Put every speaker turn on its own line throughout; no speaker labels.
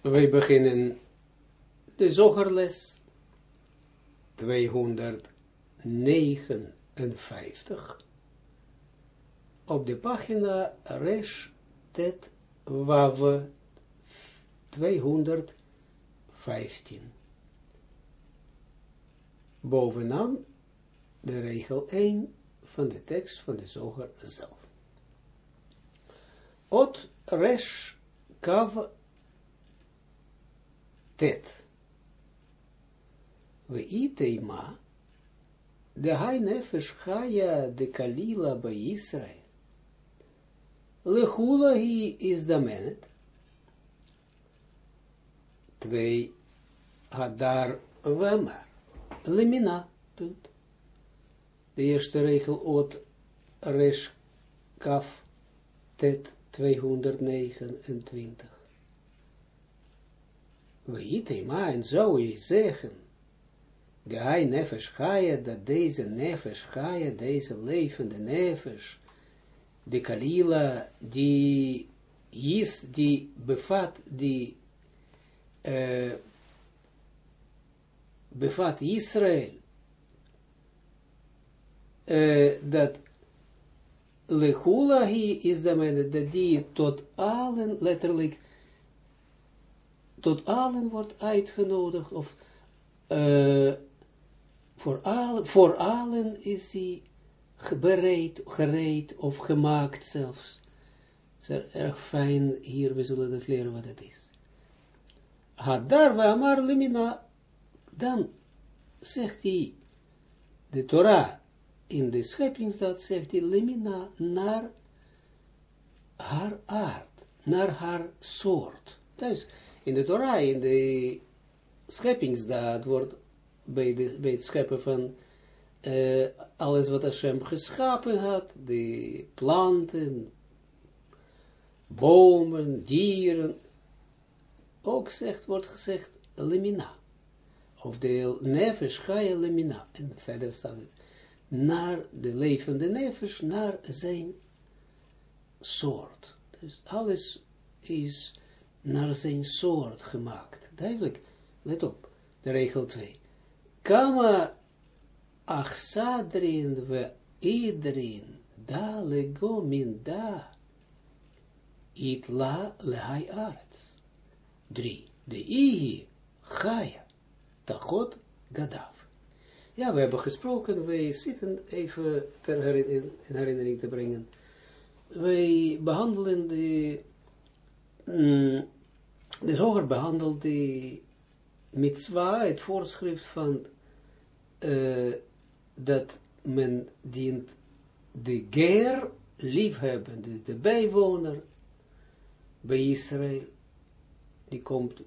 Wij beginnen de zogerles 259 op de pagina Resh Tet Wav 215. Bovenaan de regel 1 van de tekst van de zoger zelf. Ot Resh Kav Tet. We itema, de hai nefesh de kalila bij Israël. Lechula hi is de menet. Twee hadar wemar. Lemina, punt. De eerste regel ot resh kaf tet 229. Maar, en zou je zeggen, hij nefesh dat deze nefesh chaya, deze levende nefesh, de kalila, die is, die bevat, die uh, bevat Israël, uh, dat lechula hi is de dat die tot allen, letterlijk, tot allen wordt uitgenodigd, of uh, voor, al, voor allen is hij bereid, gereed of gemaakt zelfs. Het is erg fijn hier, we zullen dat leren wat het is. Hadar amar limina, dan zegt hij, de Torah in de scheppingsdaad zegt hij limina naar haar aard, naar haar soort. Dus in de Torah, in de scheppingsdaad wordt bij, de, bij het scheppen van uh, alles wat Hashem geschapen had, de planten, bomen, dieren, ook zegt, wordt gezegd lemina. Of de nefesh chaya lemina. En verder staat het, naar de levende nefesh, naar zijn soort. Dus alles is naar zijn soort gemaakt. Duidelijk, let op, de regel 2. Kama achsadrin we idrin da lego min da itla lehai arts. 3. De ihi chaya tachot gadav. Ja, we hebben gesproken, wij zitten even ter herinner in herinnering te brengen. Wij behandelen de, mm, de zoger behandelt de mitzwa, het voorschrift van uh, dat men dient de ger liefhebben, de, de bijwoner bij Israël, die komt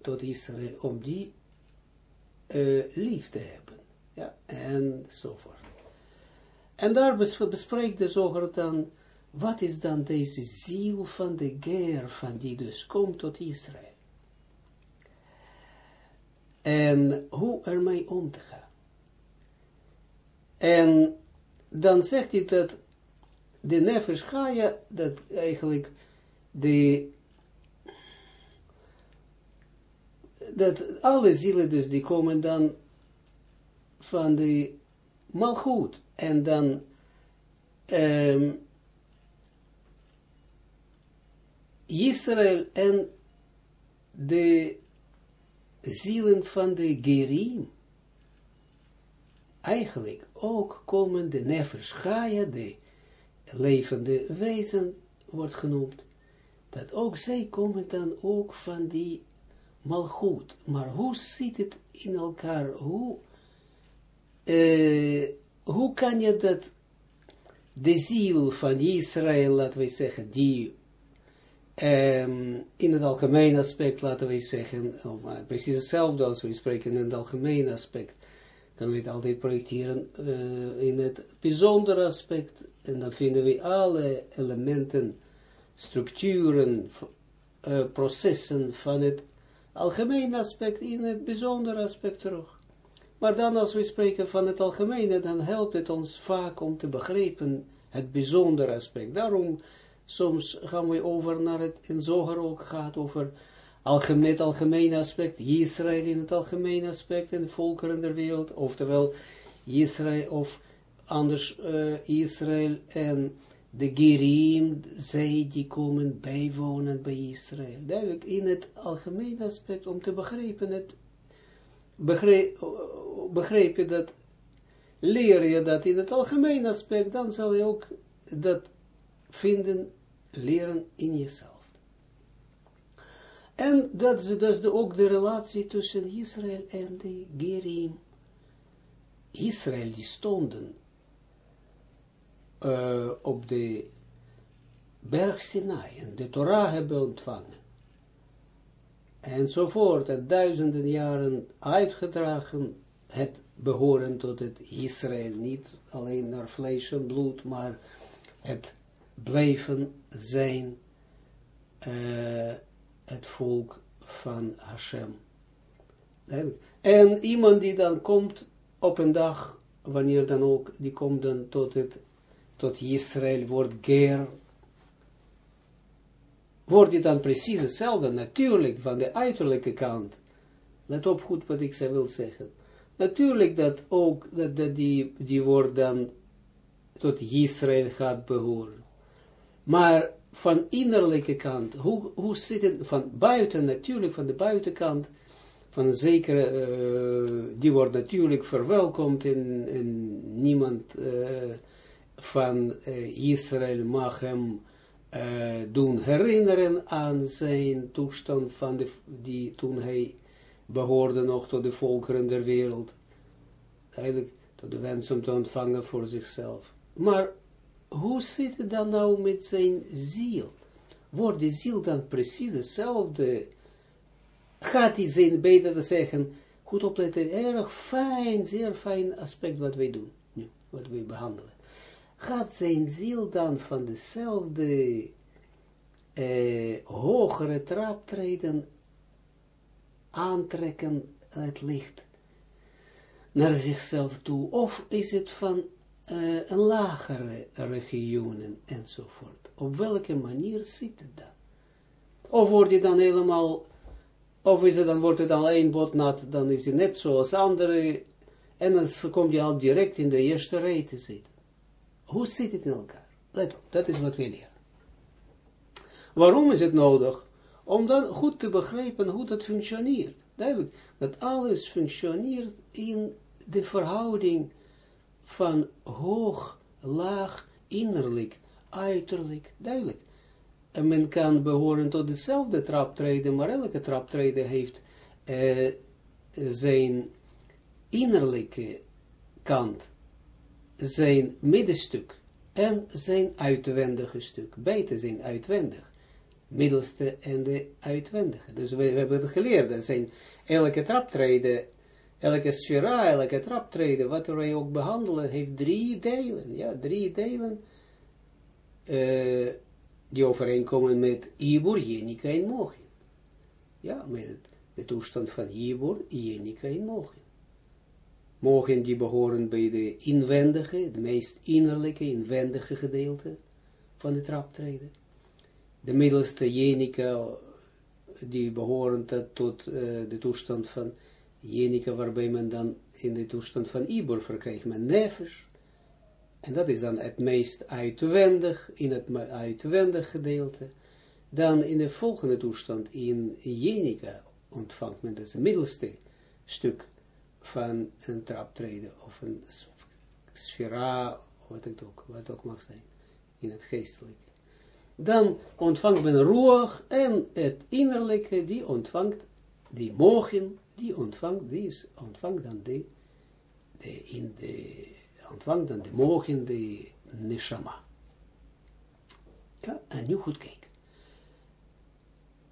tot Israël om die uh, lief te hebben. Ja, enzovoort. En daar bespreekt de zoger dan, wat is dan deze ziel van de ger, van die dus komt tot Israël. En hoe ermee om te gaan. En dan zegt hij dat de nefesh Chaya, dat eigenlijk de, dat alle zielen dus, die komen dan van de malgoed, en dan um, Israël en de zielen van de Gerim, eigenlijk ook komen de nefesh Gaia, de levende wezen wordt genoemd, dat ook zij komen dan ook van die malgoed. Maar hoe zit het in elkaar? Hoe, uh, hoe kan je dat, de ziel van Israël, laten we zeggen, die um, in het algemeen aspect, laten we zeggen, of, uh, precies hetzelfde als we spreken in het algemeen aspect, dan we het altijd projecteren uh, in het bijzondere aspect, en dan vinden we alle elementen, structuren, uh, processen van het algemene aspect in het bijzondere aspect terug. Maar dan als we spreken van het algemene, dan helpt het ons vaak om te begrijpen het bijzondere aspect. Daarom soms gaan we over naar het, in Zoger ook gaat over algemeen, het algemene aspect, Israël in het algemene aspect en volkeren der wereld, oftewel Israël of anders uh, Israël en de Gerim, zij die komen bijwonen bij Israël. Duidelijk, in het algemene aspect, om te begrijpen het, begrijp, je dat, leer je dat in het algemene aspect, dan zal je ook dat vinden, leren in jezelf. En dat is dus ook de relatie tussen Israël en de Gerim. Israël die stonden uh, op de berg Sinai en de Torah hebben ontvangen. Enzovoort, en duizenden jaren uitgedragen, het behoren tot het Israël, niet alleen naar vlees en bloed, maar het blijven zijn uh, het volk van Hashem. En iemand die dan komt op een dag, wanneer dan ook, die komt dan tot het, tot Israël, wordt ger, wordt die dan precies hetzelfde, natuurlijk, van de uiterlijke kant. Let op goed wat ik ze wil zeggen. Natuurlijk dat ook, dat, dat die, die wordt dan tot Israël gaat behoren. Maar van innerlijke kant, hoe, hoe zit het van buiten, natuurlijk van de buitenkant, van zekere, uh, die wordt natuurlijk verwelkomd en, niemand uh, van uh, Israël mag hem doen herinneren aan zijn toestand van de, die toen hij behoorde nog tot de volkeren der wereld, eigenlijk tot de wens om te ontvangen voor zichzelf. Maar hoe zit het dan nou met zijn ziel? Wordt die ziel dan precies hetzelfde? Gaat hij zijn, beter te zeggen, goed opletten, erg fijn, zeer fijn aspect wat wij doen, wat wij behandelen. Gaat zijn ziel dan van dezelfde eh, hogere traptreden aantrekken het licht naar zichzelf toe, of is het van uh, een lagere regionen enzovoort. Op welke manier zit het dan? Of wordt het dan helemaal, of is het dan, wordt het dan alleen botnat, dan is het net zoals andere, en dan kom je al direct in de eerste rij te zitten. Hoe zit het in elkaar? Let op, dat is wat we leren. Waarom is het nodig? Om dan goed te begrijpen hoe dat functioneert. Duidelijk, dat alles functioneert in de verhouding van hoog, laag, innerlijk, uiterlijk, duidelijk. En men kan behoren tot dezelfde traptreden, maar elke traptreden heeft uh, zijn innerlijke kant, zijn middenstuk en zijn uitwendige stuk. Beide zijn uitwendig. Middelste en de uitwendige. Dus we, we hebben het geleerd. Dat zijn elke traptreden elke sfera, elke traptreden, wat wij ook behandelen, heeft drie delen. Ja, drie delen uh, die overeenkomen met Ibor, Jenica en Mochin. Ja, met de toestand van Ibor, Jenica en Mochin. Mochin die behoren bij de inwendige, het meest innerlijke, inwendige gedeelte van de traptreden. De middelste Jenica, die behoren tot uh, de toestand van jenica waarbij men dan in de toestand van Ibor verkrijgt men nefesh. En dat is dan het meest uitwendig, in het uitwendig gedeelte. Dan in de volgende toestand, in jenica, ontvangt men dus het middelste stuk van een traptreden, of een sfera, wat het ook, wat ook mag zijn, in het geestelijke. Dan ontvangt men roer en het innerlijke, die ontvangt, die mogen die ontvangt, die is, ontvangt dan de, de, in de, ontvangt dan de mogen, de neshama. Ja, en nu goed kijken.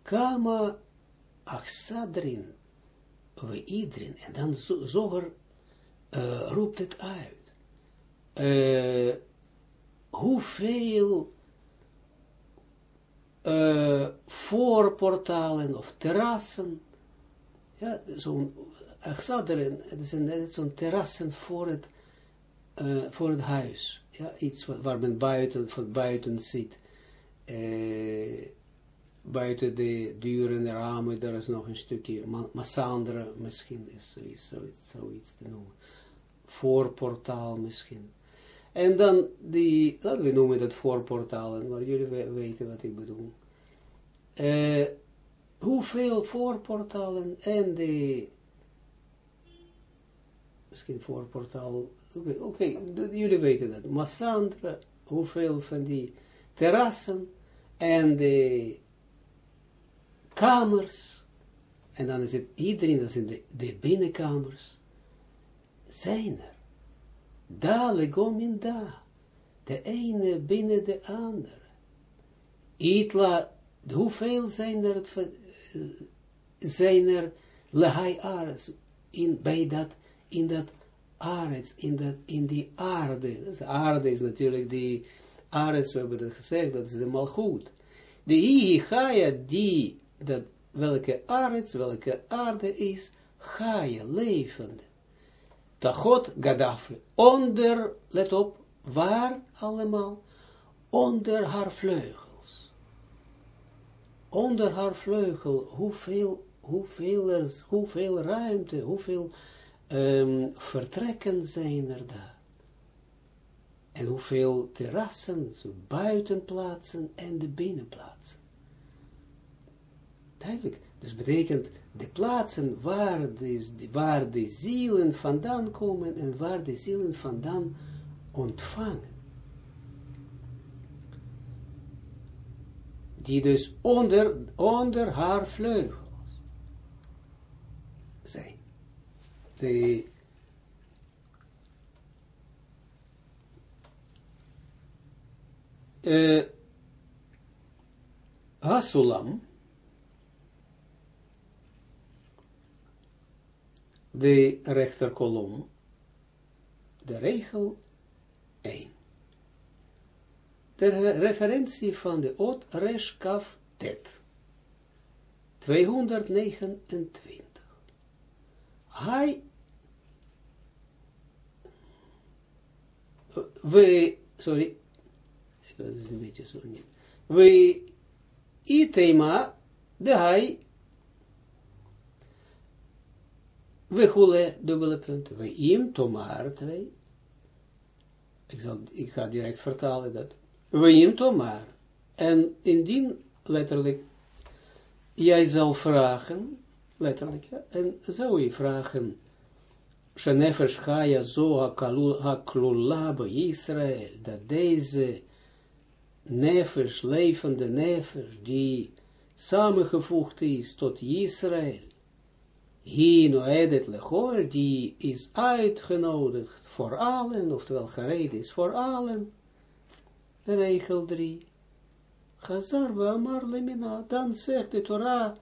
Kama achsadrin we iedereen, en dan zoger uh, roept het uit. Uh, hoeveel uh, voorportalen of terrassen ja, zo'n Achsaderen, het zijn net zo'n terrassen voor het, uh, voor het huis. Ja, iets wat, waar men buiten, van buiten zit. Uh, buiten de deuren en ramen, daar is nog een stukje ma Massandra, misschien is zoiets, zoiets, zoiets te noemen. Voorportaal misschien. En dan die, laten we noemen dat voorportalen, maar jullie weten wat ik bedoel. Uh, hoeveel voorportalen en de, misschien voorportaal, oké, jullie weten dat, Massandra, hoeveel van die terrassen en de kamers, en dan is het iedereen, dat zijn de, de binnenkamers, zijn er. Da legom in da. De ene binnen de andere. Itla, hoeveel zijn er, zijn er lehai ares, in, bij dat, in dat ares, in, dat, in die aarde. Dus aarde is natuurlijk die ares, we hebben dat gezegd, dat is de malgoed. De Ihigaya, die, dat, welke aarde, welke aarde is, Gaia, levende. Tachot Gaddafi, onder, let op, waar allemaal? Onder haar vleugels. Onder haar vleugel, hoeveel, hoeveel, er, hoeveel ruimte, hoeveel um, vertrekken zijn er daar? En hoeveel terrassen, buitenplaatsen en de binnenplaatsen. Duidelijk. Dus betekent de plaatsen waar de, waar de zielen vandaan komen en waar de zielen vandaan ontvangen. Die dus onder, onder haar vleugels zijn. De uh, Hasulam, de rechterkolom, de regel 1. De referentie van de Ot Resh Kaf Tet. 229. Hij we, sorry, dat is een beetje zo niet. We itema de hij we hule dubbele punt. We im tomar twee. Ik, zal, ik ga direct vertalen dat. We im tomar. En indien letterlijk jij zal vragen, letterlijk, ja, en zou je vragen, Shenefesh Chaya zo haklula bij Israël, dat deze nefesh, levende nefesh, die samengevoegd is tot Israël, Hino edet lechor, die is uitgenodigd voor allen, oftewel gereden is voor allen. Regel 3. Chazar we amar lemina, dan zegt de Torah,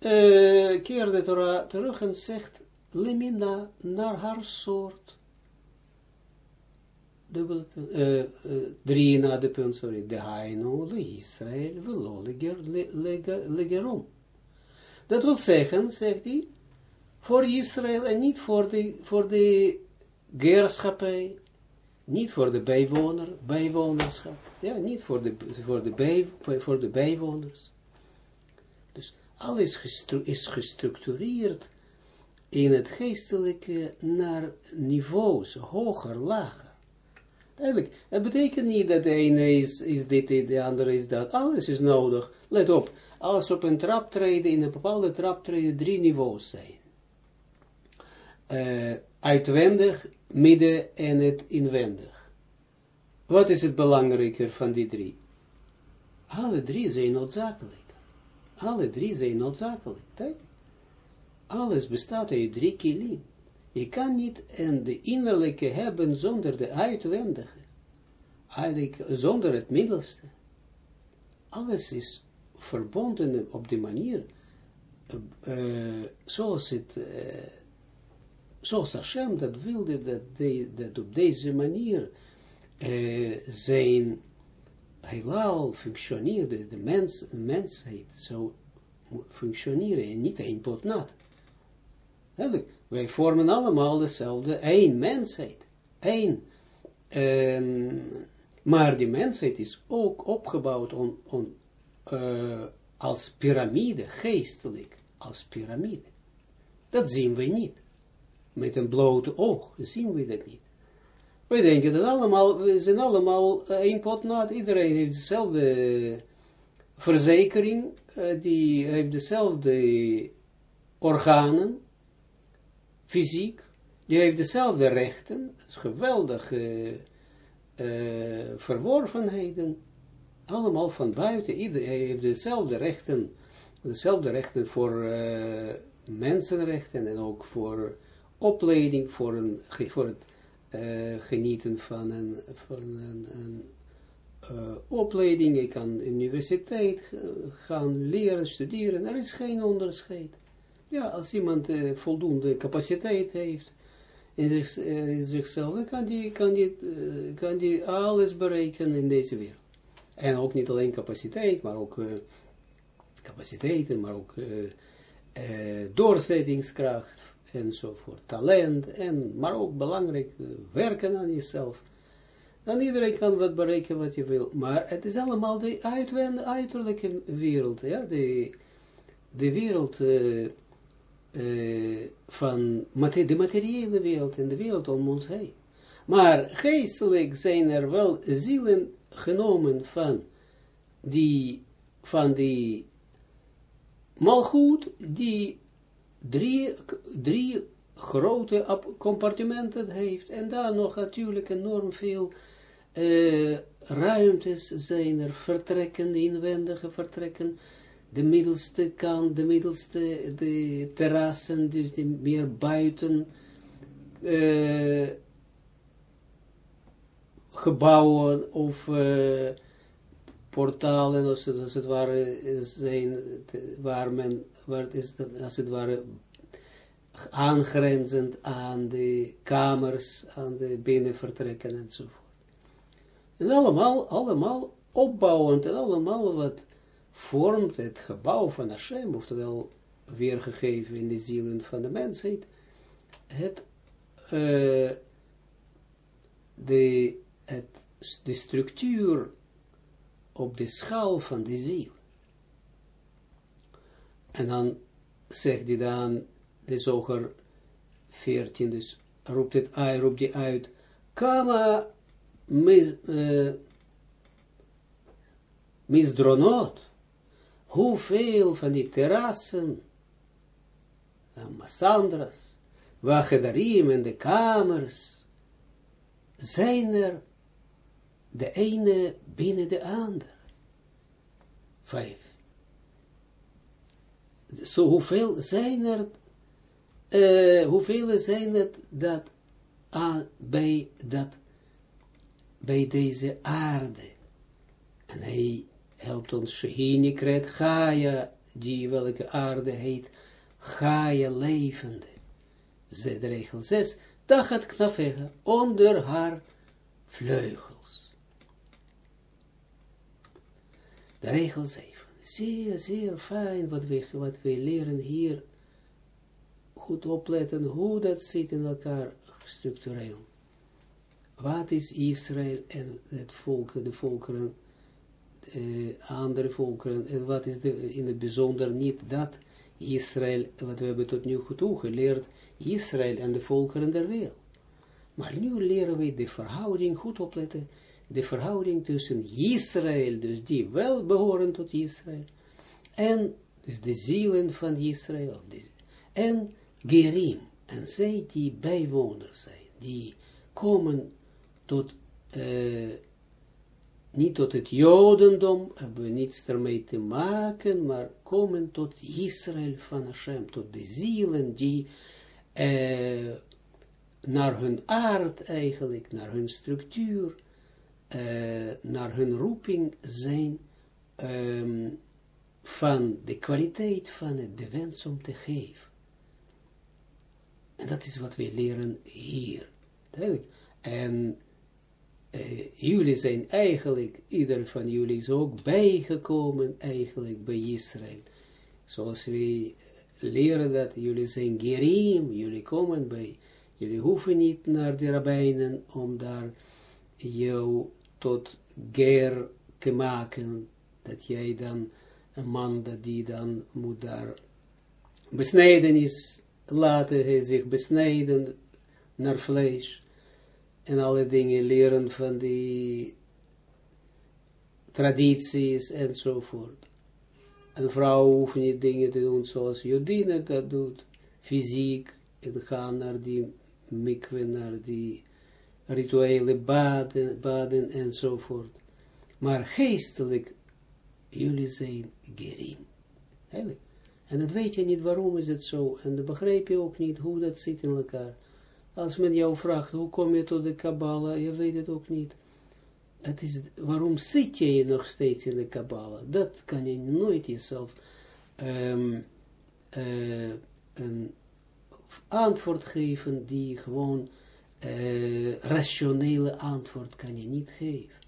uh, keer de Torah terug en zegt lemina naar haar soort uh, uh, drie na de punt, sorry, de haino le Israël velo legerom. Dat wil zeggen, zegt hij, voor Israël en niet voor de, voor de geerschappij, niet voor de bijwoner, bijwonerschap, ja, niet voor de, voor de, voor de bijwoners. Dus alles gestru is gestructureerd in het geestelijke naar niveaus, hoger, lager. Eigenlijk, het betekent niet dat de ene is, is dit, de andere is dat. Alles is nodig. Let op, als op een traptreden, in een bepaalde traptreden, drie niveaus zijn. Uh, uitwendig, midden en het inwendig. Wat is het belangrijker van die drie? Alle drie zijn noodzakelijk. Alle drie zijn noodzakelijk. Kijk. Alles bestaat uit drie kilim. Je kan niet een de innerlijke hebben zonder de uitwendige. Eigenlijk zonder het middelste. Alles is verbonden op die manier, uh, zoals het, uh, zoals Hashem dat wilde, dat, de, dat op deze manier uh, zijn heelal functioneerde, de mens, mensheid zou functioneren en niet een pot nat. Wij vormen allemaal dezelfde, één mensheid. Um, maar die mensheid is ook opgebouwd uh, als piramide, geestelijk, als piramide. Dat zien we niet. Met een blote oog zien we dat niet. We denken dat allemaal, we zijn allemaal uh, één pot nat. Iedereen heeft dezelfde verzekering, uh, die heeft dezelfde organen, fysiek, die heeft dezelfde rechten, geweldige verworvenheden, allemaal van buiten, iedereen heeft dezelfde rechten, dezelfde rechten voor mensenrechten en ook voor opleiding, voor, een, voor het uh, genieten van een, van een, een uh, opleiding, je kan universiteit gaan leren, studeren, er is geen onderscheid. Ja, als iemand uh, voldoende capaciteit heeft in zichzelf, dan kan die, kan, die, kan die alles bereiken in deze wereld. En ook niet alleen capaciteit, maar ook capaciteiten, maar ook doorzettingskracht, enzovoort, talent, en, maar ook belangrijk, werken aan jezelf. Dan iedereen kan wat bereiken wat je wil, maar het is allemaal de uiterlijke wereld, ja, de, de wereld uh, uh, van de materiële wereld en de wereld om ons heen. Maar geestelijk zijn er wel zielen genomen van die, van die malgoed, die drie, drie grote compartimenten heeft, en daar nog natuurlijk enorm veel uh, ruimtes zijn er, vertrekken, inwendige vertrekken, de middelste kant, de middelste, de terrassen, dus die meer buiten uh, gebouwen of uh, portalen, als het, als het ware, zijn, waar men waar is, als het ware, aangrenzend aan de kamers, aan de binnenvertrekken enzovoort. En allemaal, allemaal opbouwend en allemaal wat vormt het gebouw van Hashem, oftewel weergegeven in de zielen van de mensheid, het, uh, de, de structuur op de schaal van de ziel. En dan zegt hij dan, de zoger 14, dus roept het uit, roept hij uit, kama mis, uh, hoeveel van die terrassen, uh, Massandras, wachedarim en de kamers, zijn er de ene binnen de ander. Vijf zo hoeveel zijn er, uh, hoeveel zijn het dat uh, bij, dat, bij deze aarde. En hij helpt ons, Shehini krijgt Gaia, die welke aarde heet, Gaia levende. Zet regel 6, Tachat knafega, onder haar vleugels. De regel 7 zeer, zeer fijn wat we, wat we leren hier. Goed opletten hoe dat zit in elkaar structureel. Wat is Israël en het volk, de volkeren, andere volkeren, en wat is in het bijzonder niet dat Israël, wat we hebben tot nu toe geleerd, Israël en de volkeren der wereld. Maar nu leren we de verhouding, goed opletten, de verhouding tussen Israël, dus die wel behoren tot Israël, en dus de zielen van Israël, en Gerim, en zij die bijwoners zijn, die komen tot, uh, niet tot het Jodendom, hebben niets ermee te maken, maar komen tot Israël van Hashem, tot de zielen die uh, naar hun aard eigenlijk, naar hun structuur, uh, naar hun roeping zijn um, van de kwaliteit van het, de wens om te geven. En dat is wat we leren hier. En uh, jullie zijn eigenlijk, ieder van jullie is ook bijgekomen eigenlijk bij Israël. Zoals we leren dat jullie zijn gerim, jullie komen bij, jullie hoeven niet naar de rabbijnen om daar jou tot ger te maken, dat jij dan een man dat die dan moet daar besneden is, laten hij zich besnijden naar vlees en alle dingen leren van die tradities enzovoort. Een vrouw hoeft niet dingen te doen zoals Jodine dat doet, fysiek, en gaan naar die mikwe, naar die rituele baden, baden enzovoort. Maar geestelijk, jullie zijn gerim. Eigenlijk. En dat weet je niet, waarom is het zo. En dan begrijp je ook niet hoe dat zit in elkaar. Als men jou vraagt, hoe kom je tot de Kabbalah, je weet het ook niet. Het is, waarom zit je nog steeds in de Kabbalah? Dat kan je nooit jezelf um, uh, een antwoord geven die gewoon uh, rationele antwoord kan je niet geven.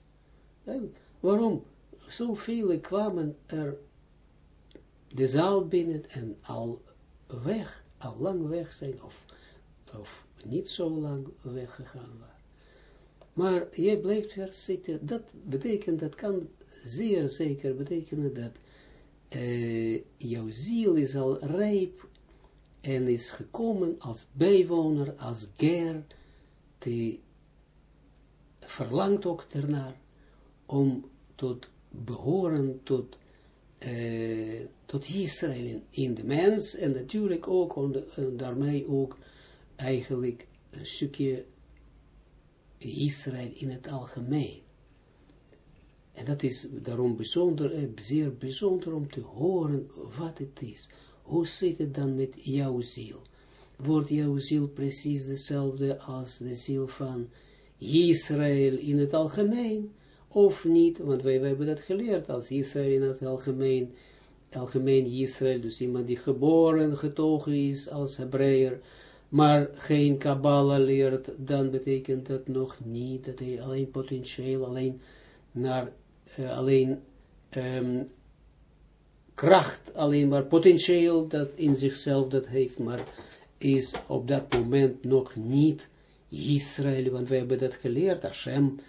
En waarom? Zoveel kwamen er de zaal binnen en al weg, al lang weg zijn, of, of niet zo lang weggegaan waren. Maar jij blijft weer zitten, dat betekent, dat kan zeer zeker betekenen dat uh, jouw ziel is al rijp en is gekomen als bijwoner, als ger, die verlangt ook ernaar om tot behoren tot, uh, tot Israël in, de mens en natuurlijk ook de, daarmee ook eigenlijk een stukje Israël in het algemeen. En dat is daarom bijzonder, eh, zeer bijzonder om te horen wat het is. Hoe zit het dan met jouw ziel? Wordt jouw ziel precies dezelfde als de ziel van Israël in het algemeen? Of niet? Want wij, hebben dat geleerd als Israël in het algemeen, algemeen Israël, dus iemand die geboren, getogen is als Hebreeër, maar geen Kabbalah leert, dan betekent dat nog niet dat hij alleen potentieel, alleen naar, uh, alleen um, kracht, alleen maar potentieel dat in zichzelf dat heeft, maar is op dat moment nog niet Israël, want we hebben dat geleerd, Hashem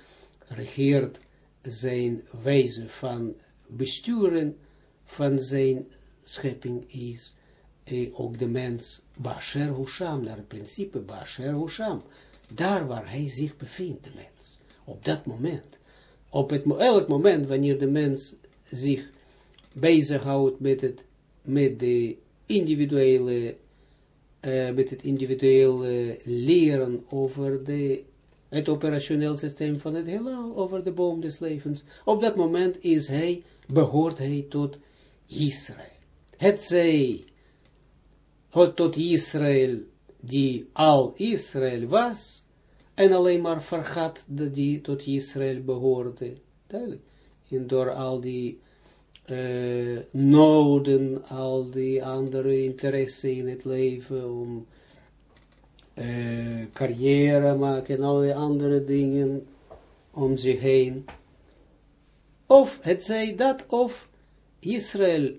regeert zijn wijze van besturen van zijn schepping is eh, ook de mens Basher Husham, naar het principe Basher Husham, daar waar hij zich bevindt, de mens, op dat moment, op het, elk moment wanneer de mens zich bezighoudt met het, met de individuele, uh, met het individuele leren over de, het operationeel systeem van het heelal, over de boom des levens, op dat moment is hij, behoort hij tot Israël. Het zij tot Israël, die al Israël was, en alleen maar vergat dat die tot Israël behoorde. Duidelijk. Door al die uh, noden, al die andere interesse in het leven, om uh, carrière maken en alle andere dingen om zich heen. Of het zij dat, of Israël,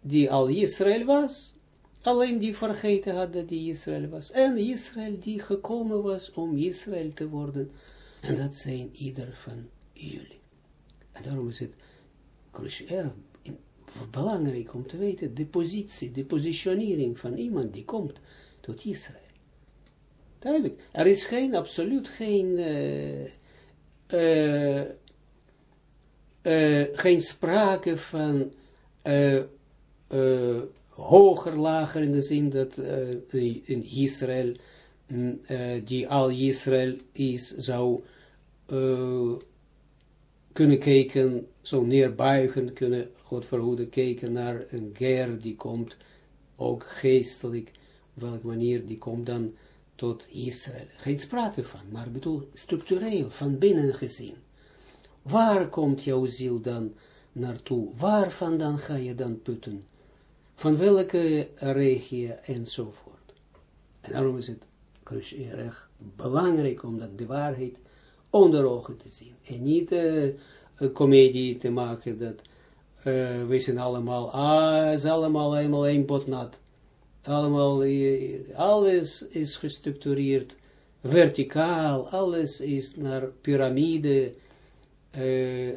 die al Israël was, Alleen die vergeten had dat die Israël was. En Israël die gekomen was om Israël te worden. En dat zijn ieder van jullie. En daarom is het cruciaal, belangrijk om te weten, de positie, de positionering van iemand die komt tot Israël. Duidelijk. Er is geen, absoluut geen, uh, uh, geen sprake van hoger, lager in de zin dat in Israël, uh, die al Israël is, zou kunnen kijken, zo neerbuigen, kunnen, God verhoeden, kijken naar een ger die komt, ook geestelijk, op welke manier die komt dan tot Israël. Geen sprake van, maar bedoel structureel, van binnen gezien. Waar komt jouw ziel dan naartoe? Waar vandaan ga je dan putten? van welke regio enzovoort. En daarom is het erg belangrijk om dat de waarheid onder ogen te zien. En niet uh, een komedie te maken dat uh, we zijn allemaal, ah, is allemaal eenmaal één botnat. Allemaal, uh, alles is gestructureerd, verticaal, alles is naar piramide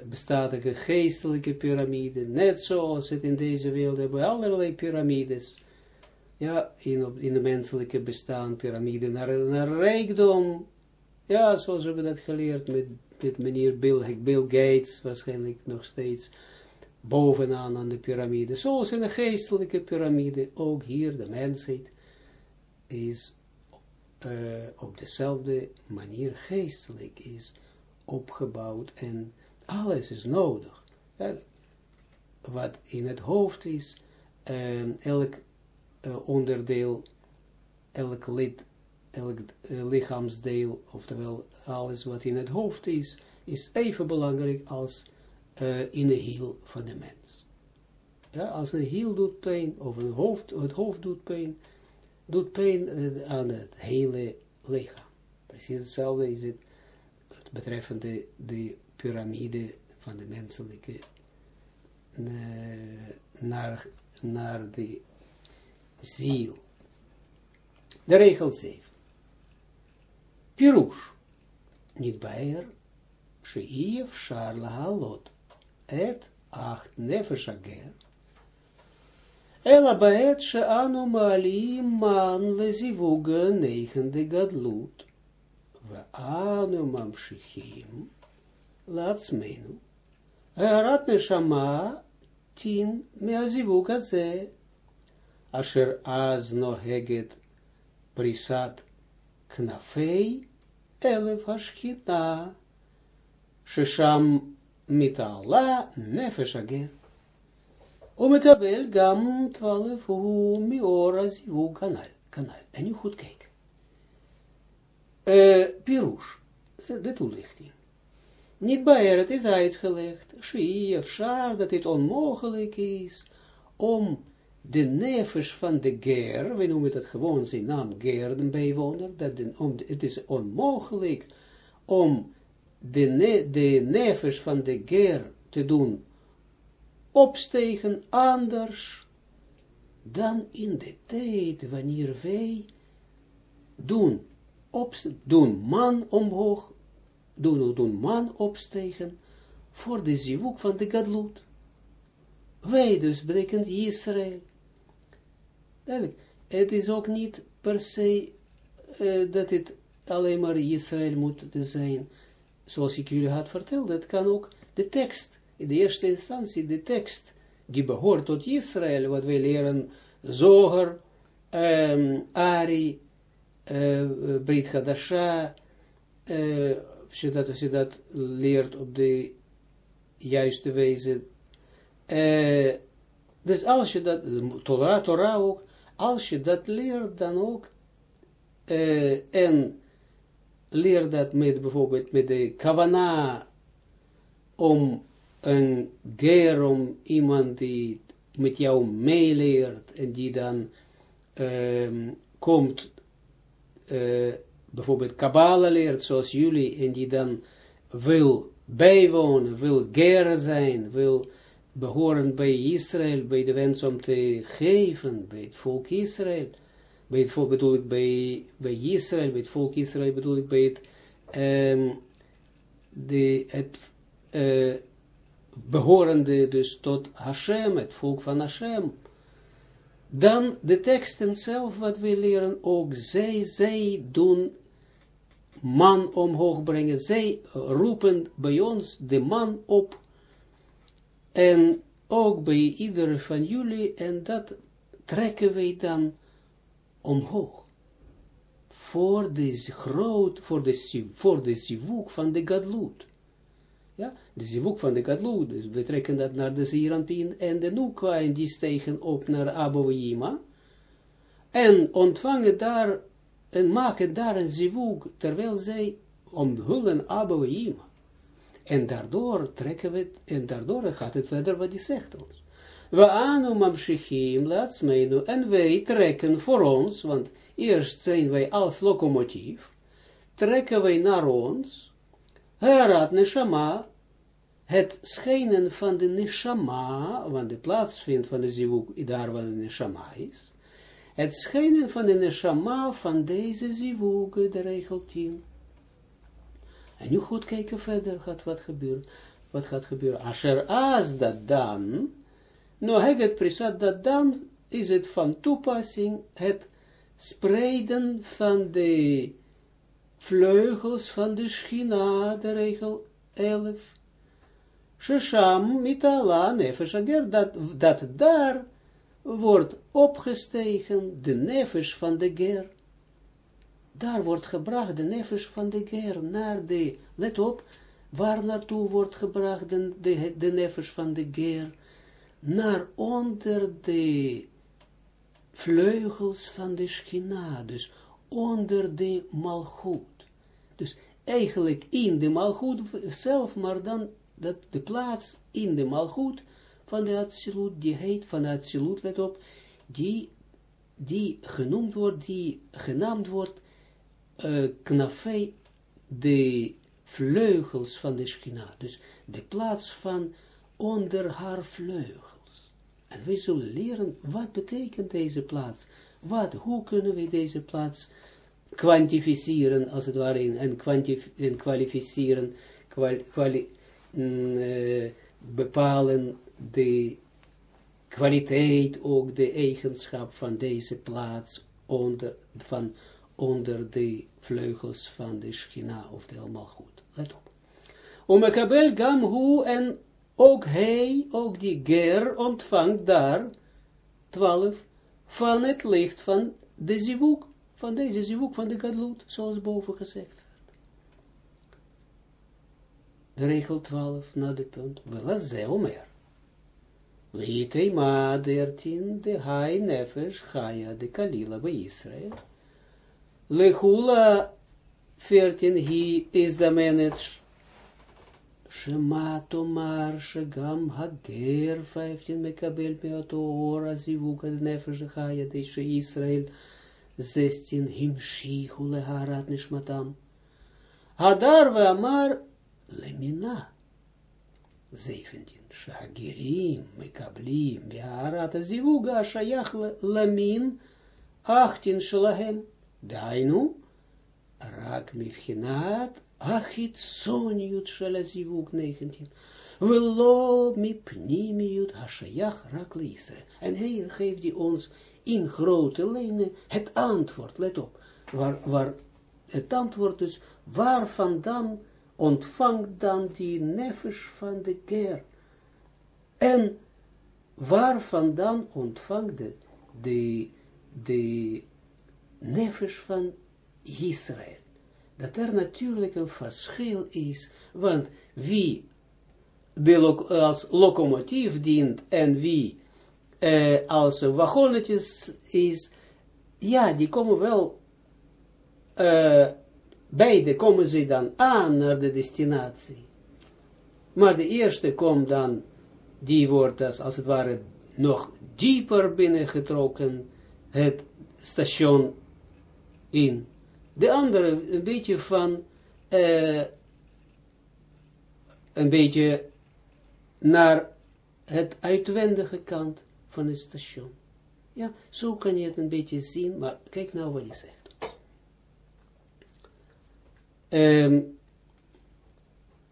bestaat een geestelijke piramide, net zoals het in deze wereld hebben allerlei piramides. Ja, in, in de menselijke bestaan, piramide naar, naar rijkdom. Ja, zoals we dat geleerd met, met meneer Bill, Bill Gates, waarschijnlijk nog steeds bovenaan aan de piramide. Zoals in de geestelijke piramide, ook hier de mensheid is uh, op dezelfde manier geestelijk is opgebouwd en alles is nodig. wat in het hoofd is, uh, elk uh, onderdeel, elk lid, elk lichaamsdeel, oftewel alles wat in het hoofd is, is even belangrijk als in de hiel van de mens. Ja, als een hiel doet pijn, of een hoofd, het hoofd doet pijn, doet pijn aan het hele lichaam. Precies hetzelfde is het betreffende de piramide van de menselijke naar, naar de ziel. De regel 7. Pirush. Niet bij er. Sheiev sharla halot. Et acht nefesh ager. Ela baet she'anu ma'alim man lezivuga negende gadlut. ואנו ממשיכים לעצמנו, הערת נשמה תין מהזיווג הזה, אשר אז נוהגת פריסת כנפי אלף השכינה, ששם מתעלה נפש הגר, ומקבל גם טוולף הוא מאור הזיווג כנ"ל, כנ"ל. אין goed kijken. uh, Pirush, de toelichting. Niet bij het is uitgelegd, Shia of Shar, dat het onmogelijk is om de nevers van de ger, we noemen dat gewoon zijn naam ger, bijwoner, dat de, om, het is onmogelijk om de, ne, de nevers van de ger te doen opstegen anders dan in de tijd wanneer wij doen op, doen man omhoog, doen, doen man opstegen voor de zivuk van de gadlut. Wij dus betekent Israël. Duidelijk, het is ook niet per se uh, dat het alleen maar Israël moet zijn, zoals ik jullie had verteld, het kan ook de tekst, in de eerste instantie de tekst, die behoort tot Israël, wat wij leren, Zoger, um, Ari, uh, Brit Hadasha, uh, zodat je dat leert op de juiste wijze. Uh, dus als je dat, Torah, Torah ook, als je dat leert, dan ook, uh, en leer dat met bijvoorbeeld met de kavana, om een ger, om iemand die met jou meeleert, en die dan uh, komt uh, bijvoorbeeld Kabbalah leert, zoals jullie, en die dan wil bijwonen, wil geren zijn, wil behoren bij Israël, bij de wens om te geven, bij het volk Israël, bij het volk bedoel ik bij, bij Israël, bij het volk Israël bedoel ik bij het, um, de, het uh, behorende dus tot Hashem, het volk van Hashem, dan de teksten zelf, wat we leren, ook zij, zij doen man omhoog brengen, zij roepen bij ons de man op, en ook bij ieder van jullie, en dat trekken wij dan omhoog. Voor de groot, voor de, voor zivuk van de gadlut. Ja, de zivuk van de Gadlut, dus we trekken dat naar de Zirampin en de Nukwa, en die stegen op naar Abouima, en ontvangen daar, en maken daar een zivuk, terwijl zij omhullen Abouima. En daardoor trekken we en daardoor gaat het verder wat die zegt ons. We anu en wij trekken voor ons, want eerst zijn wij als locomotief, trekken wij naar ons, Herat neshama, het schijnen van de neshama, want de plaats vindt van de zivuk, daar waar de neshama is, het schijnen van de neshama van deze zivuk, de regel 10. En nu goed kijken verder, gaat wat gebeuren. wat gaat gebeuren? Asher as dat dan, no het prisat dat dan, is het van toepassing, het spreiden van de vleugels van de schina, de regel 11. Shesham mitala nefesh ager, dat, dat daar wordt opgestegen de nefesh van de ger. Daar wordt gebracht de nefesh van de ger naar de, let op, waar naartoe wordt gebracht de, de, de van de ger, naar onder de vleugels van de schina, dus onder de malgoed. Dus eigenlijk in de malgoed zelf, maar dan dat de plaats in de malgoed van de absolute, die heet van de absolute, let op, die, die genoemd wordt, die genaamd wordt, uh, de vleugels van de schina, dus de plaats van onder haar vleugels. En wij zullen leren, wat betekent deze plaats? Wat, hoe kunnen we deze plaats kwantificeren, als het ware, en, en kwalificeren, kwali, mm, uh, bepalen de kwaliteit, ook de eigenschap van deze plaats onder, van onder de vleugels van de schina, of de goed. Let op. Omekabel gam hu en ook hij, ook die ger, ontvangt daar, twaalf, van het licht van de zivuk, van deze zivuk, van de gadlut, zoals boven gezegd De regel 12, na de punt, wel ze omer. Liete ma dertien, de hai nefesh, chaya, de kalila bij Israël. Lechula 14, hi is de menets, Shema tomar shegam hager 15 mekabel meoto ora zivuka nefesh de Israël 16 himshichu leharat nishmatam. Hadar ve amar lemina 17 shagirim mekablim beharat zivuga shayach lamin 18 shalahem dainu rak mifhinat Achitsoniut shalazivuk 19. Velo mi pnimiut hashayach rak En hier geeft hij ons in grote lijnen het antwoord, let op, waar, waar het antwoord is, waar vandaan ontvangt dan die nefesh van de ger, en waar vandaan ontvangt de, de, de nefesh van Israël dat er natuurlijk een verschil is, want wie de als locomotief dient en wie uh, als wagonnetje is, ja, die komen wel, uh, beide komen ze dan aan naar de destinatie. Maar de eerste komt dan, die wordt als, als het ware nog dieper binnengetrokken, het station in. De andere een beetje van, uh, een beetje naar het uitwendige kant van het station. Ja, zo kan je het een beetje zien, maar kijk nou wat hij zegt. Um,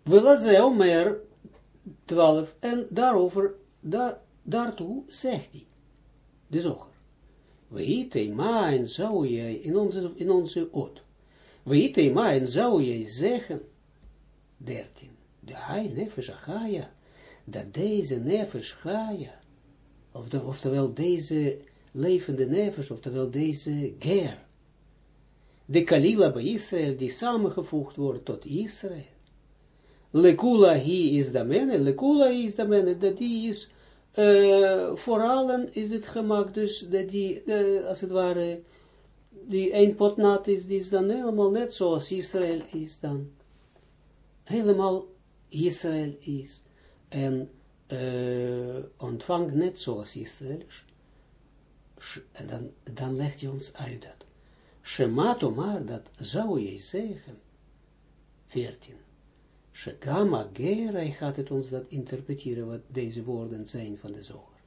Welaze Omer 12, en daarover, daar, daartoe zegt hij, de zoger. Weitema en zou jij in onze, in onze oot. Weitema en zou jij zeggen, 13. De hai nefesh achaya, dat deze nefesh chaya, of de, oftewel deze levende nefesh, oftewel deze ger, de kalila bij Israël, die samengevoegd wordt tot Israël. Lekula hi is de mene, lekula is de mene, dat die is uh, voor allen is het gemaakt, dus dat die, uh, als het ware, die een pot nat is, die is dan helemaal net zoals Israël is dan. Helemaal Israël is. En uh, ontvangt net zoals Israël En dan, dan legt hij ons uit dat. Shema maar, dat zou je zeggen. 14. Shagama ger, hij gaat het ons dat interpreteren, wat deze woorden zijn van de zoger.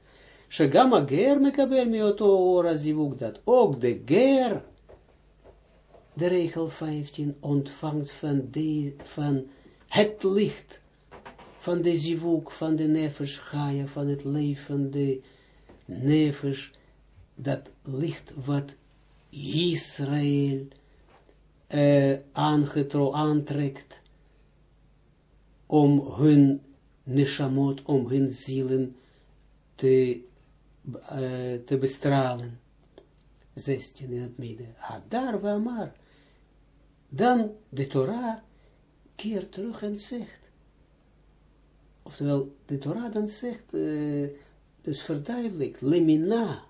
Shagama ger mekabel meoto ora zivuk, dat ook de ger, de regel 15, ontvangt van, de, van het licht van de zivuk, van de nefesh Gaia, van het leven, de nefesh, dat licht wat Israël uh, aantrekt, om hun neshamot, om hun zielen te, uh, te bestralen. 16 in het midden. Hadar wa maar. Dan de Torah keert terug en zegt, oftewel de Torah dan zegt, uh, dus verduidelijkt, lemina.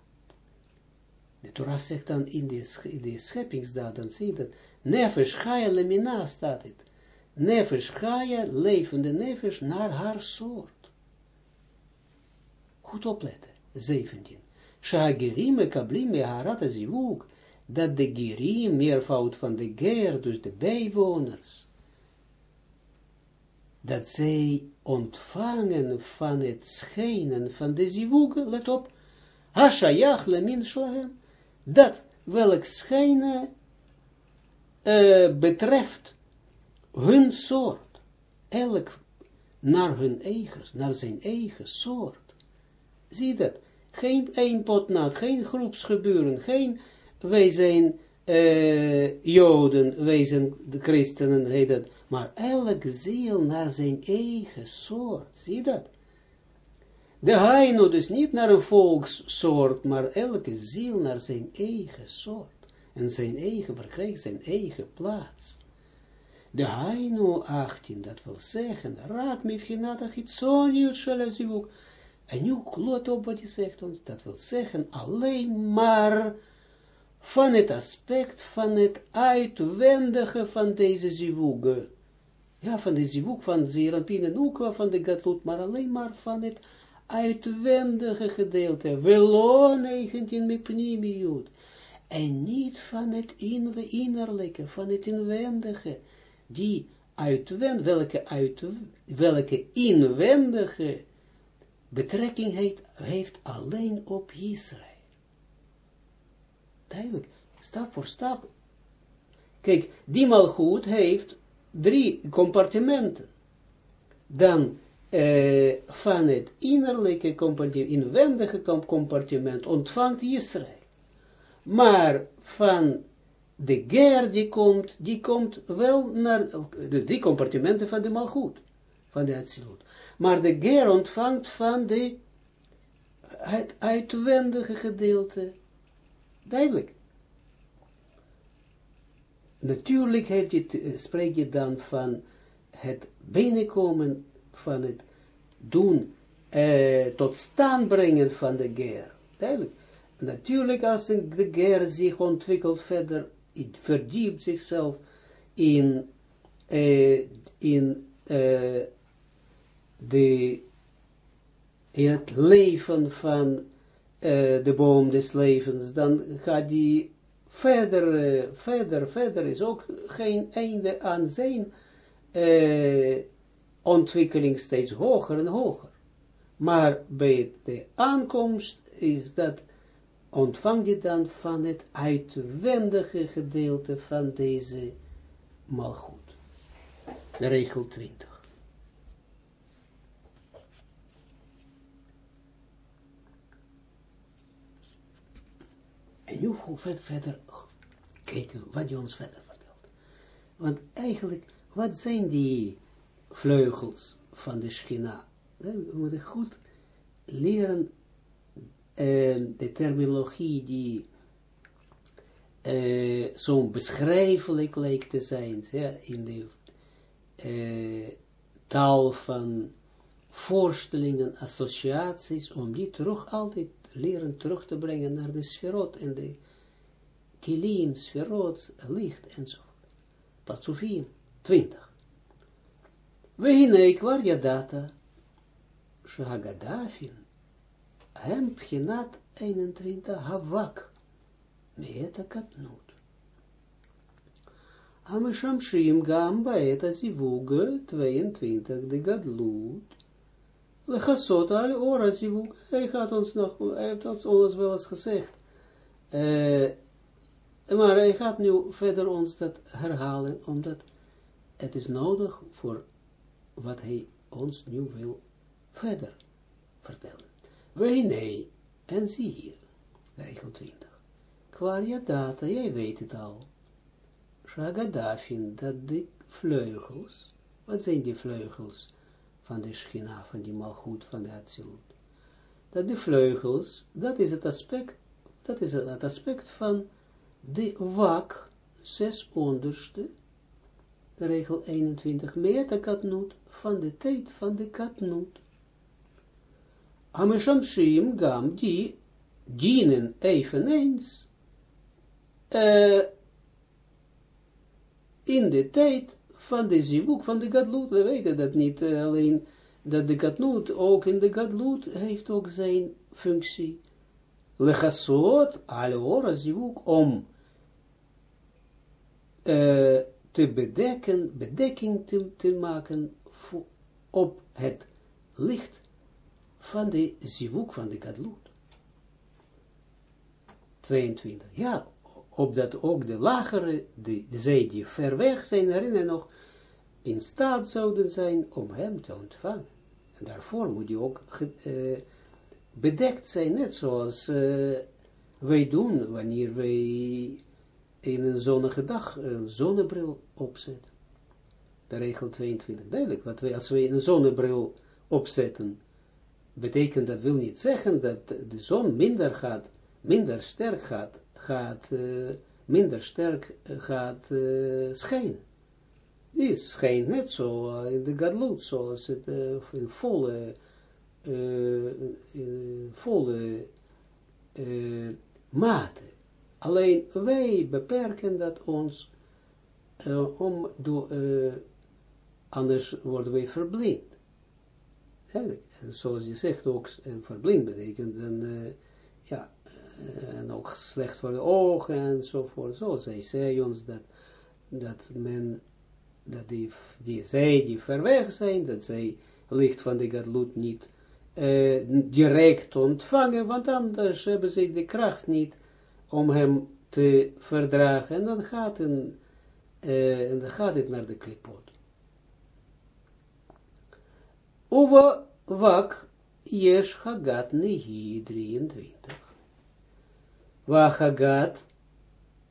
De Torah zegt dan in de, in de scheppingsdaad, dan zie je dat, nefesh chaya lemina staat het. Nefesh chaya, levende nefesh, naar haar soort. Goed opletten, 17. Shagerim ekablim meharat zivuk, dat de gerim, meervoud van de ger, dus de bijwoners, dat zij ontvangen van het schijnen van de zivug, let op, hashayach lemin shlahem, dat welk schijnen uh, betreft hun soort, elk naar hun eigen, naar zijn eigen soort. Zie dat, geen eenpotnaat, geen groepsgebeuren, geen, wij zijn uh, Joden, wij zijn de christenen, heet dat, maar elke ziel naar zijn eigen soort, zie dat? De heino dus niet naar een volkssoort, maar elke ziel naar zijn eigen soort. En zijn eigen verkrijgt zijn eigen plaats. De heino 18, dat wil zeggen, raak me vchinat achitsoniut shalazivuk. En nu kloot op wat hij zegt ons, dat wil zeggen alleen maar van het aspect van het uitwendige van deze zivuge. Ja, van de zivuk van Zerapin en ook van de Gatlut, maar alleen maar van het uitwendige gedeelte. Velo 19 mepnimiut. En niet van het innerlijke, van het inwendige. Die uitwend, welke, welke inwendige betrekking heeft, heeft alleen op Israël. Duidelijk, stap voor stap. Kijk, die malgoed heeft drie compartimenten. Dan uh, van het innerlijke compartiment, inwendige compartiment ontvangt Israël. Maar van de ger die komt, die komt wel naar de drie compartimenten van de malgoed, van de. Maar de ger ontvangt van de, het uitwendige gedeelte. Duidelijk. Natuurlijk heeft dit, eh, spreek je dan van het binnenkomen van het doen, eh, tot staan brengen van de ger. Duidelijk. Natuurlijk, als de ger zich ontwikkelt verder, het verdiept zichzelf in, uh, in uh, de, het leven van uh, de boom des levens, dan gaat die verder, uh, verder, verder is ook geen einde aan zijn uh, ontwikkeling steeds hoger en hoger. Maar bij de aankomst is dat, ontvang je dan van het uitwendige gedeelte van deze malgoed. Regel 20. En nu verder kijken wat je ons verder vertelt. Want eigenlijk, wat zijn die vleugels van de schina? We moeten goed leren uh, de terminologie die uh, zo beschrijfelijk lijkt te zijn, ja, in de uh, taal van voorstellingen, associaties, om die terug altijd leren terug te brengen naar de sferot en de kilim, sferot, licht enzovoort. Patsufim, 20. Wehinei kwar yadata, shagadafin, hem pchinat 21 havak, meeta katnut. Ameshamshim gam baet azivug 22 de gadlut, Lechasot al ora zivuk. Hij gaat ons nog, hij heeft ons, ons wel eens gezegd. Uh, maar hij gaat nu verder ons dat herhalen, omdat het is nodig voor wat hij ons nu wil verder vertellen. Wij nee, en zie hier, regel 20. Qua data, jij weet het al. Shagadafin, dat de vleugels, wat zijn die vleugels van de schina, van die malgoed, van de Atsilut? Dat de vleugels, dat is het aspect, dat is het aspect van de wak, zes onderste, de regel 21, de katnoot, van de tijd van de katnoot. Ameshamshim gam, die dienen eveneens, uh, in de tijd van de zivuk, van de gadloed, we weten dat niet alleen, dat de gadloed, ook in de gadloed, heeft ook zijn functie. Lechasot, al zivuk, om uh, te bedekken, bedekking te, te maken op het licht van de zivuk van de gadloed. 22. Ja, opdat ook de lagere, de, de zij die ver weg zijn, herinner nog, in staat zouden zijn om hem te ontvangen. En daarvoor moet je ook uh, bedekt zijn, net zoals uh, wij doen wanneer wij in een zonnige dag een zonnebril opzetten. De regel 22, duidelijk, wat wij, als wij een zonnebril opzetten, betekent dat wil niet zeggen dat de zon minder gaat, minder sterk gaat gaat uh, minder sterk uh, gaat uh, schijnen. Die schijnt net zo in de gadloed, zoals het in volle, in volle mate. Alleen wij beperken dat ons om, do, anders worden wij verblind. En zoals je zegt ook, verblind betekent dan, ja, en ook slecht voor de ogen enzovoort. Zo zij zei ons dat, dat men, dat die, die zij die ver weg zijn, dat zij licht van de gadloed niet uh, direct ontvangen, want anders hebben ze de kracht niet om hem te verdragen. En dan gaat, een, en dan gaat het naar de klipot. Uwe wak yesh hagat nehi 23. Wachagat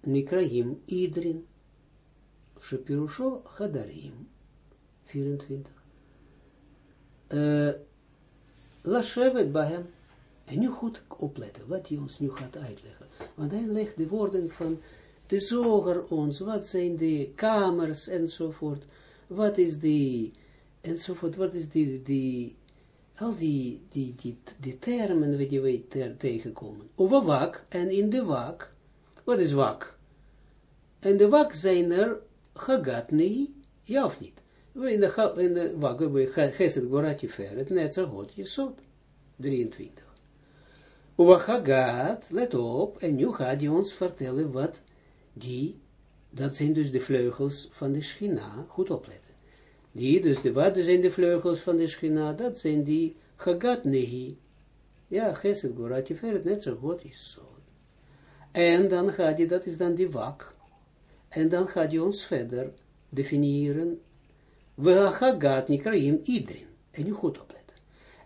Nikraim Idrin. Shepirusho Hadarim. 24. Uh, Lashevet Bahem. En nu goed opletten wat hij ons nu gaat uitleggen. Want hij legt de woorden van de zoger ons. Wat zijn de kamers enzovoort. Wat is die enzovoort. Wat is die, die al die, die, die, die termen die wij ter, tegenkomen. Over wak, en in de wak, wat is wak? En de wak zijn er hagat ja of niet? In de, in wak hebben we geset goratje feret, net zo goed, je zot. 23. Over hagat, let op, en nu gaat hij ons vertellen wat die, dat zijn dus de vleugels van de schina, goed opletten. Die, dus de, wat zijn de vleugels van de schina? Dat zijn die Hagat Nehi. Ja, Gesed Gorat Tiferet, net zo goed is zo. En dan gaat hij, dat is dan die wak. En dan gaat hij ons verder definiëren. We Hagat Nikraim Idrin. En nu goed opletten.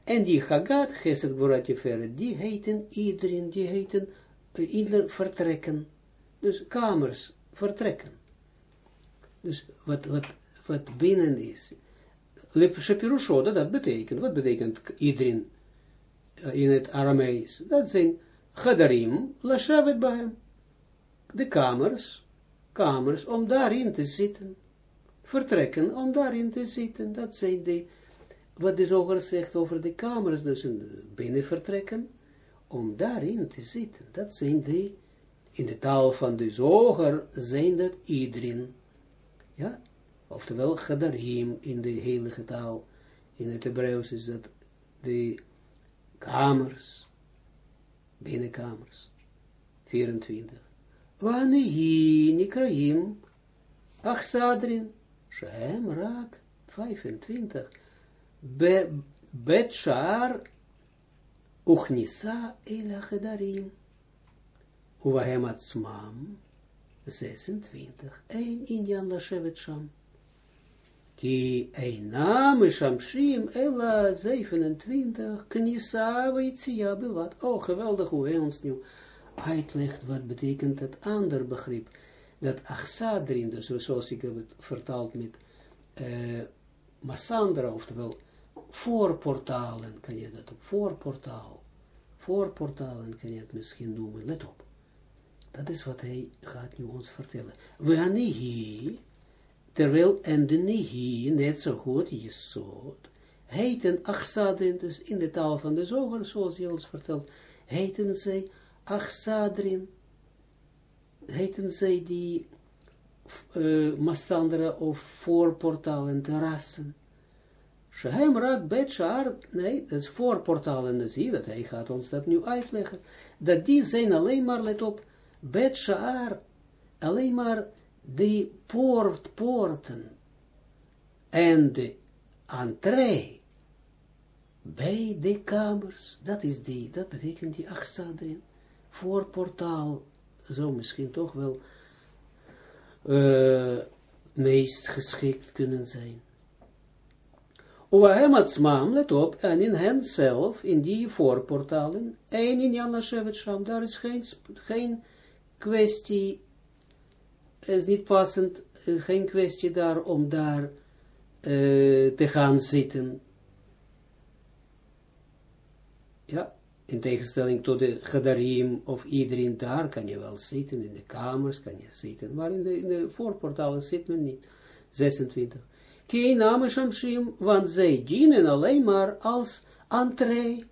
En die Hagat, Gesed Gorat Tiferet, die heten Idrin, die heten uh, vertrekken. Dus kamers, vertrekken. Dus wat, wat wat binnen is. Shapirushoda, dat betekent, wat betekent iedereen in het Aramees? Dat zijn Chadarim, Lashavet Bahem. De kamers, kamers, om daarin te zitten. Vertrekken, om daarin te zitten. Dat zijn de, wat de zoger zegt over de kamers, dus binnen vertrekken, om daarin te zitten. Dat zijn de, in de taal van de zoger, zijn dat iedereen. Ja, oftewel Gadarim in de heilige taal, in het Hebreeuws is dat de kamers, binnenkamers, 24. Wanihi Nikraim, Achsadrin, Shem Rak, 25. Be, bet Shar, Uchnisa Ela Gedarim, Uwahem Atzmam, 26. Ein Indian Lashevet Sham. Ki einam shamshim ella 27 knisa veitzia belat. Oh, geweldig hoe hij ons nu uitlegt wat betekent het ander begrip. Dat achsadrin, dus zoals ik heb het vertaald met uh, Massandra, oftewel voorportalen, kan je dat op voorportaal, voorportalen kan je het misschien noemen, let op. Dat is wat hij gaat nu ons vertellen. We hier, terwijl en de nihi, net zo goed, jesod, heeten achsadrin, dus in de taal van de zoger, zoals hij ons vertelt, heeten zij achsadrin, heeten zij die uh, Massandra of voorportalen, terrassen. Shehem rak bet nee, dat is voorportalen, zie dat hij gaat ons dat nu uitleggen, dat die zijn alleen maar, let op, bet shaar, alleen maar de poort, poorten en de entree bij de kamers, dat is die, dat betekent die achsadrin, voorportaal, zo misschien toch wel uh, meest geschikt kunnen zijn. Atzmam, let op, en in hen zelf, in die voorportalen, en in Jan Sham, daar is geen, geen kwestie, is niet passend, geen kwestie daar om daar uh, te gaan zitten. Ja, in tegenstelling tot de Gedarim of iedereen daar kan je wel zitten, in de kamers kan je zitten, maar in de, in voorportalen zit men niet. 26. Kei name shamshim, want zij dienen alleen maar als entree.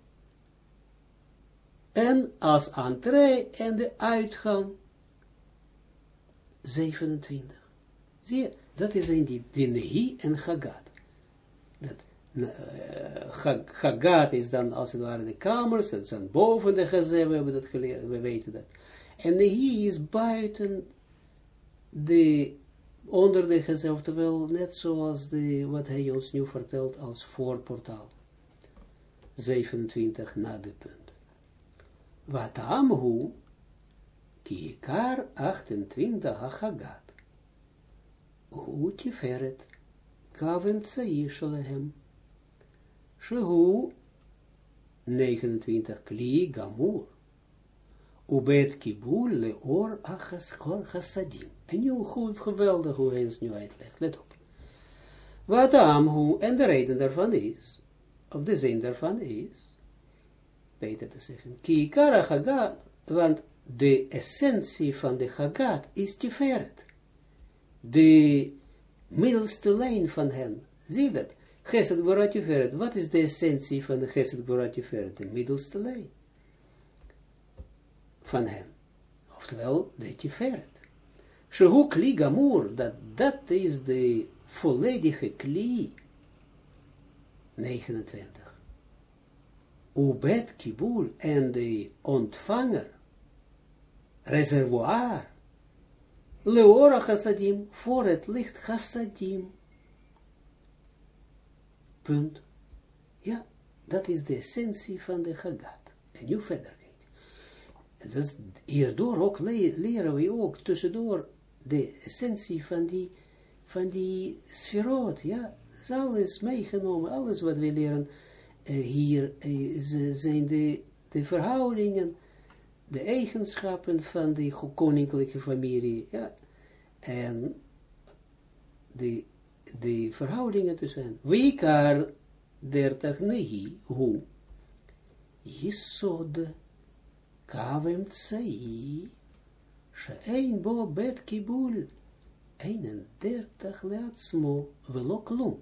En als entree en de uitgang. 27. Zie je, dat is in die, Nehi en Chagat. Dat Chagat is dan als het ware de kamers, dat dan boven de gezet, we hebben dat geleerd, we weten dat. En Nehi is buiten de, onder de gezet, oftewel net zoals de, wat hij ons nu vertelt als voorportaal. 27 na de punt. Wat amhu, kiekar 28 hachagat. Hoe tiferet, kavem tsayi shalehem. Shehu 29 kli gamur. Ubet kibul leor achas chassadim. En nu goed, geweldig hoe hij ons nu uitlegt. Let op. Wat amhu, en de reden daarvan is, of de zin daarvan is, beter te zeggen, ki kara hagat, want de essentie van de hagat is tiferet. De middelste lijn van hen, zie dat, Gesed Gvorat Tiferet. Wat is de essentie van de Gesed Gvorat Tiferet? De middelste lijn van hen. Oftewel, de Tiferet. Shehu kli gamur, dat, dat is de volledige kli. 29. Ubet kibul en de ontvanger, reservoir, leora chassadim, voor het licht chassadim. Punt. Ja, dat is de essentie van de Hagat. En nu verder. Dat hierdoor ook leren we ook tussendoor de essentie van die, van die sferot. Ja, dat is alles meegenomen. Alles wat we leren uh, hier uh, zijn de, de verhoudingen, de eigenschappen van die koninklijke familie. En de de verhoudingen tussen hen. kar dertig nehi, hu, yisod, kavem tsai, she'ein bo bet kibul, 31 leatzmo, velo klum.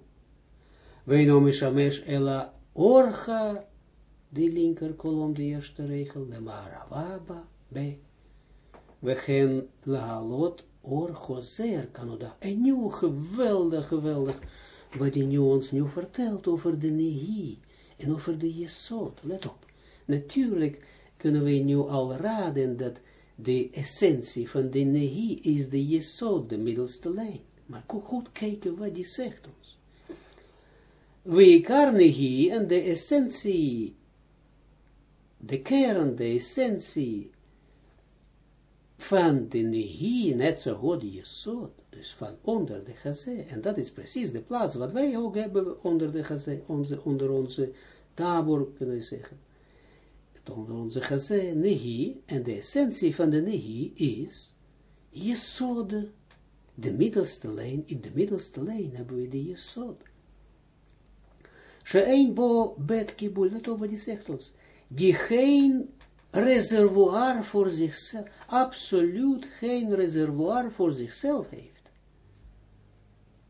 Weino mishamesh ela orcha, de linker kolom, de eerste regel, de maravaba, be, we gaan lahalot Or Gozer Kanoda. En nu geweldig, geweldig, wat hij nu ons nu vertelt over de Nehi en over de Jesod. Let op. Natuurlijk kunnen we nu al raden dat de essentie van de Nehi is de Jesod, de middelste lijn. Maar goed kijken wat hij zegt ons. We Nehi en de essentie, de kern, de essentie van de nehi, net zo god jesod, dus van onder de gazé, en dat is precies de plaats wat wij ook hebben onder de gazé, onze, onder onze tabor, kunnen we zeggen. Onder onze gazé, nehi, en de essentie van de nehi is, jesod, de middelste lijn, in de middelste lijn hebben we de jesod. She'ein bo bet kibul, let op wat hij zegt ons, die geen reservoir voor zichzelf, absoluut geen reservoir voor zichzelf heeft.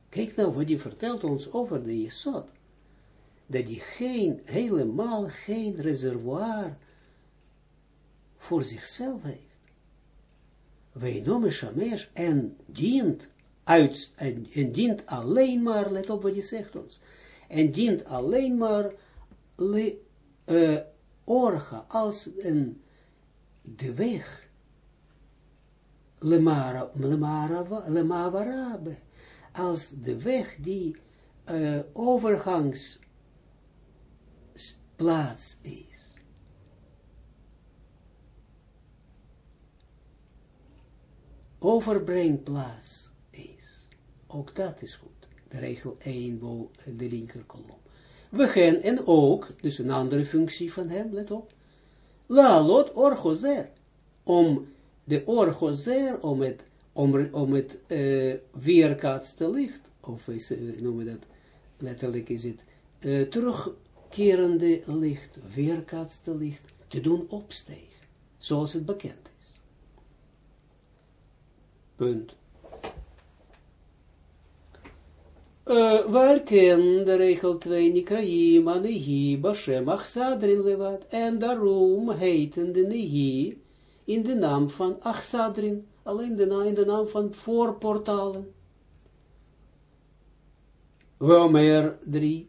Kijk nou wat hij vertelt ons over de Jesod. Dat hij geen, helemaal geen reservoir voor zichzelf heeft. Wij noemen Shamesh en dient, uit, en, en dient alleen maar, let op wat hij zegt ons, en dient alleen maar le, uh, orga als een de weg lemavarabe als de weg die uh, overgangsplaats is. Overbrengplaats is. Ook dat is goed. De regel 1 boven de linkerkolom. We gaan, en ook, dus een andere functie van hem, let op, lot orgozer, om de orgozer, om het, om, het uh, weerkaatste licht, of we noemen dat, letterlijk is het, uh, terugkerende licht, weerkaatste licht, te doen opstegen, zoals het bekend is. Punt. Uh, welken de regel 2 Nikraim, Anehi, Bashem, Achsadrin levat, en daarom heeten de Nehi in de naam van Achsadrin, alleen de naam, in de naam van voorportalen. Womer 3,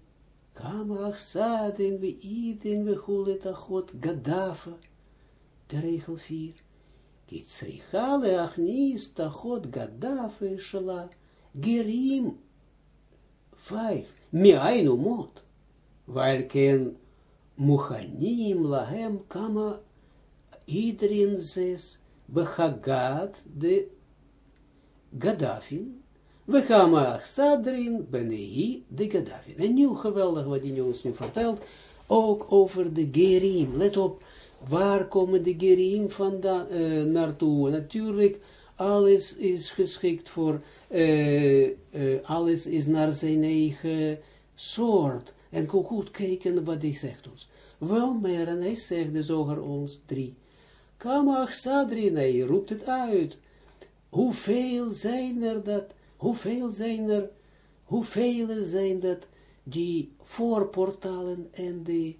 Kama Achsadrin, we iden, we hulet achot, Gaddafa, de regel 4, Kitsrichale achnis, tachot, Gaddafa, Shala, Gerim, vijf, mi'ainu mot, welken muchanim lahem kama iedereen zes, behagat de Gaddafin, we kama sadrin benei de Gaddafin. En nu geweldig wat hij ons nu vertelt, ook over de Gerim. Let op, waar komen de Gerim vandaan uh, naartoe? Natuurlijk, alles is geschikt voor uh, alles is naar zijn eigen soort. En goed, goed kijken wat hij zegt ons. Wel meer, en hij zegt dus over ons drie. Kamach Sadrin, hij roept het uit. Hoeveel zijn er dat, hoeveel zijn er, hoeveel zijn dat, die voorportalen en de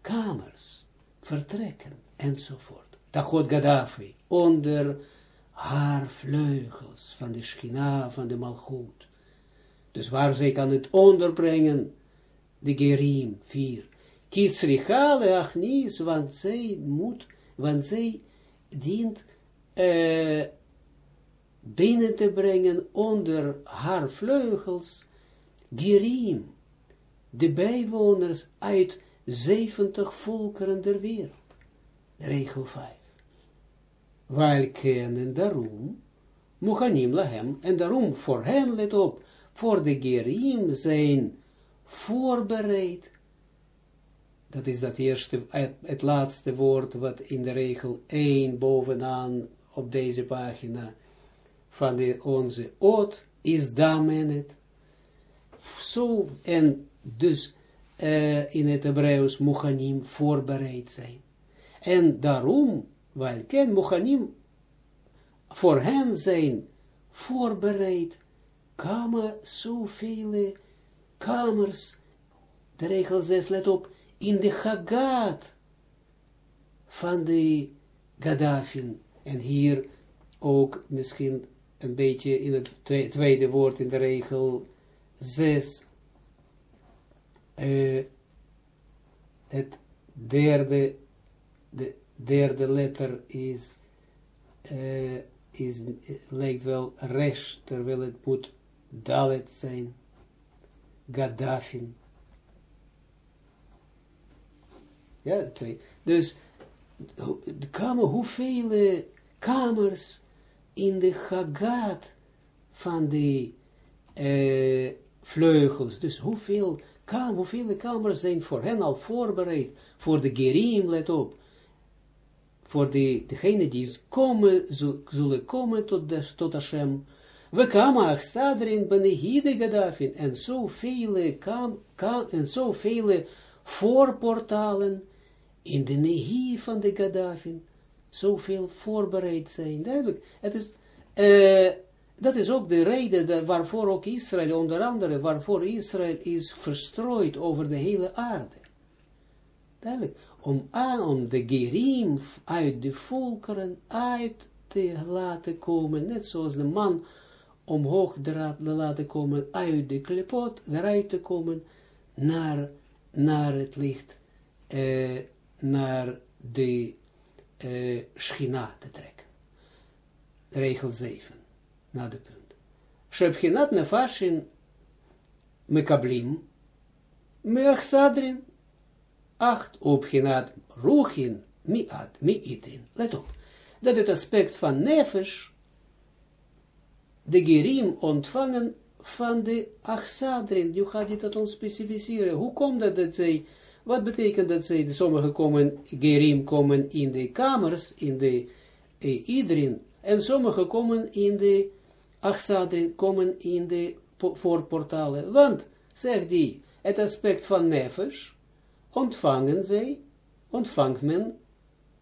kamers vertrekken, enzovoort. Tachot Gaddafi, onder haar vleugels van de schina, van de malgoed. Dus waar zij kan het onderbrengen, de gerim, vier. Kitsrichale achnis, want zij moet, want zij dient uh, binnen te brengen onder haar vleugels, gerim, de bijwoners uit 70 volkeren der wereld. Regel 5 wij kennen daarom, Muchanim lahem, en daarom voor hen, let op, voor de gerim zijn voorbereid. Dat is dat eerste, het, laatste woord wat in de regel 1 bovenaan op deze pagina van de, onze oot is damenet. Zo, en dus uh, in het Hebreeuws Muchanim voorbereid zijn. En daarom wel ken mochanim voor hen zijn voorbereid, kamer zoveel kamers, de regel 6, let op, in de Hagat van de Gaddafin. En hier ook misschien een beetje in het tweede woord in de regel 6, uh, het derde, de derde letter is, uh, is lijkt wel resh, terwijl het moet dalet zijn, Gaddafin. Ja, twee. Dus, de kamer, hoeveel kamers in de Hagat van de uh, vleugels. Dus hoeveel, kam, hoeveel kamers zijn voor hen al voorbereid, voor de gerim, let op, voor de, degene die komen, zullen komen tot, de, tot Hashem, we kama achsadrin benehide gadafin, en zoveel kam, kam, en zoveel voorportalen in de nehi van de gadafin, zoveel voorbereid zijn. Duidelijk, het is, uh, dat is ook de reden dat, waarvoor ook Israël, onder andere, waarvoor Israël is verstrooid over de hele aarde. Duidelijk, om aan, om de gerim uit de volkeren uit te laten komen, net zoals de man omhoog te laten komen uit de klepot, eruit te komen naar, naar het licht, eh, naar de uh, schina te trekken. Regel 7, na de punt. Shebchinat nefashin mekablim, meachsadrin, acht opginat ruchin, miat, miitrin. Let op, dat het aspect van nefesh, de gerim ontvangen van de achsadrin, nu gaat dit dat ons specificeren. Hoe komt dat dat zij wat betekent dat zij, sommige komen, gerim komen in de kamers, in de eh, iedereen, en sommige komen in de achsadrin, komen in de voorportalen. Want, zegt die, het aspect van nefesh, ontvangen zij, ontvangt men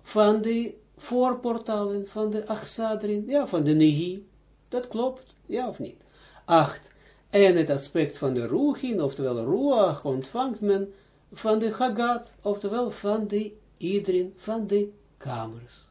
van de voorportalen, van de achsadrin, ja, van de nehi. Dat klopt, ja of niet? Acht. En het aspect van de ruchin, oftewel ruach, ontvangt men van de Hagat, oftewel van de iedereen, van de kamers.